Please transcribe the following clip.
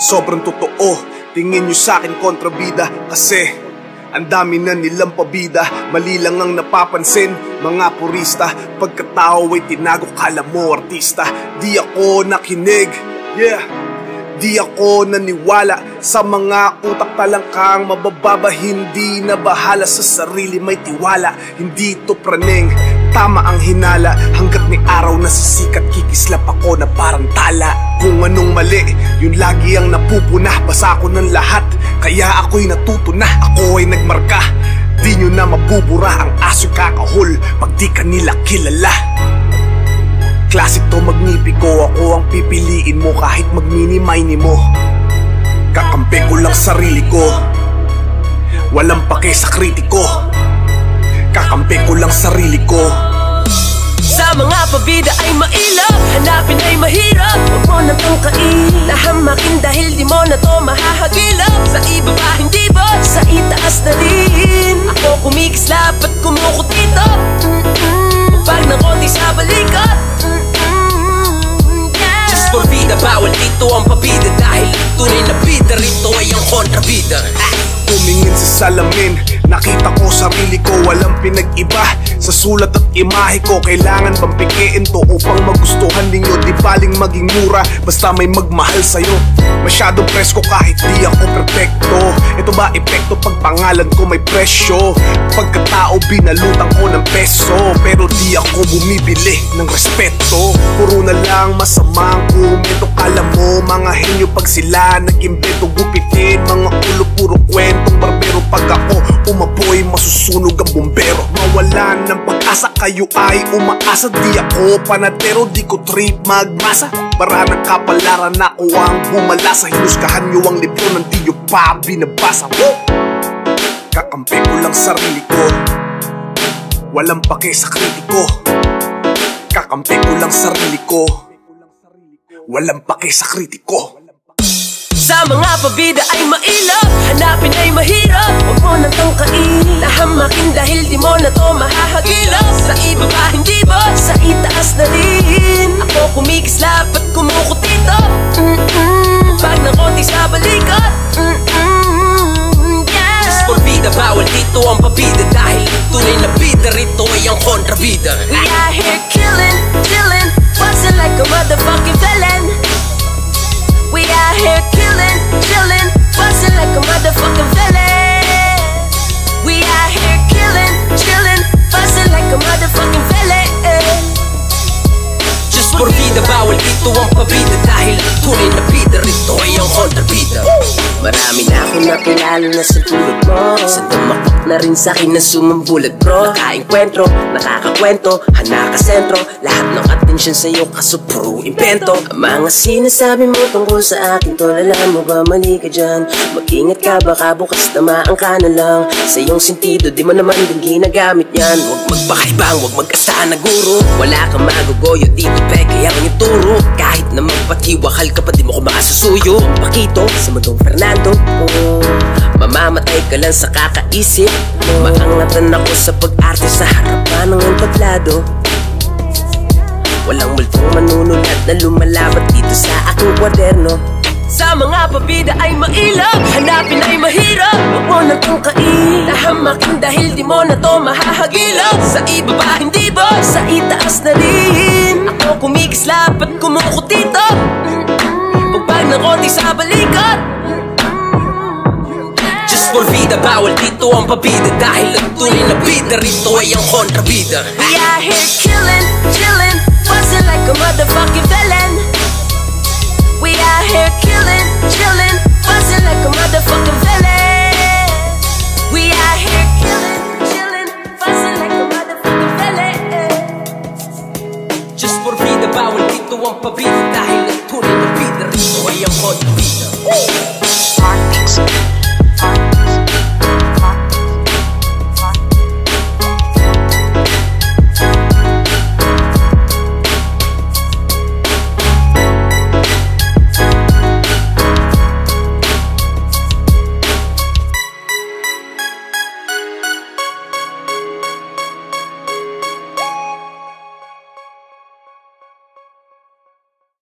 Sobrang totoo, tingin nyo sa akin kontrabida Kasi ang dami na nilang pabida. Mali lang ang napapansin Mga purista. Pagkatao ay tinago kala mo artista. Di ako nakinig Yeah. Di ako naniwala. Sa mga utak talangkang mabababa Hindi na bahala. Sa sarili may tiwala Hindi to praneng, tama ang hinala Hanggat may araw na sisikat kikislap ako na parang anong mali, yun lagi ang napupuna. Basa ko ng lahat, kaya ako'y natuto na. Ako ay nagmarka, di nyo na mabubura Ang aso'y kakahol pag di ka nila kilala. Classic to magnipi ko Ako. Ang pipiliin mo kahit magmini-mini mo. Kakampi ko lang sarili ko. Walang pake sa kritiko. Kakampi ko lang sarili ko. Sa mga pabida ay mailap mo na to mahahagilap Sa ibaba hindi ba? Sa itaas na din Ako kumikislap at kumukutito Mm-mm. Pag nakonti sa balikat Mm-mm. Yeah. Just for vida, bawal dito ang pabida Dahil ang tunay na bida rito ay ang kontrabida Tumingin sa salamin. Nakita ko sarili ko walang pinag-iba. Sa sulat at imahe ko Kailangan bang pikiin to Upang magustuhan ninyo. Di baling maging mura Basta may magmahal sa'yo. Masyadong presko kahit di ako perfecto Ito ba epekto pag pangalan ko may presyo? Pagkatao binalutan ko ng peso. Pero di ako bumibili ng respeto. Puro na lang masamang komento Kala mo mga henyo pag sila nag-imbento Gupitin mga ulo puro kwentong barbero Pag ako umapoy masusunog ang bumbero. Mawalan ng pag-asa kayo ay umaasa. Di ako panadero di ko trip magmasa. Para ng kapalaran ako ang bumalasa Hinusgahan nyo ang libro ng di nyo pa binabasa. Woo! Kakampi ko lang sarili ko. Walang pake sa kritiko. Kakampi ko lang sarili ko. Walang pake sa kritiko mga pabida ay mailap Hanapin ay mahirap Huwag mo nang tangkain Nahamakin dahil di mo na to mahahagilap Sa ibaba hindi ba? Sa itaas na din Ako kumikislap at kumukutito Mm-mm. Pag nakonti sa balikat Mm-mm. Yeah. Just for vida, bawal dito ang pabida Dahil tunay na bida rito ay ang kontrabida We out here killing, killing, busting like a motherfucking villain. Tunay na bida rito ay ang kontrabida Marami na akong nakilala na sa tulad mo. Sa tumakot na rin sa akin na sumambulat bro. Nakainkwentro, nakakakwento, hanakasentro Lahat ng atensyon sa'yo kaso puro impento mga sinasabi mo tungkol sa akin tol Alam mo ba mali ka dyan. Mag-ingat ka baka bukas tamaan ka na lang. Sa iyong sentido di mo naman din ginagamit yan. Huwag magpakaibang, huwag magkasahan na guro. Wala kang magugoyo dito peke ang ituro. Kahit na magpatiwakal ka pa di mo ko makasusuyo pakito sa mundong Fernando. Oh, Mamamatay ka lang sa kakaisip. Maangatan ako sa pag-arte sa harapan ng entablado Walang multong manunulat na lumalabat dito sa aking kwaderno. Sa mga pabida ay mailap Hanapin ay mahirap. Huwag mo nang tungkain Nahamakin dahil di mo na to mahahagilap. Sa ibaba hindi ba? Sa itaas na din. Ako kumikislap at kumukutito Pagpag ng konti sa balikat? Just for vida, bawal dito ang pabida. Dahil ang tunay na bida rito ay ang kontrabida. We out here killing, vida, bawal dito ang pabida Dahil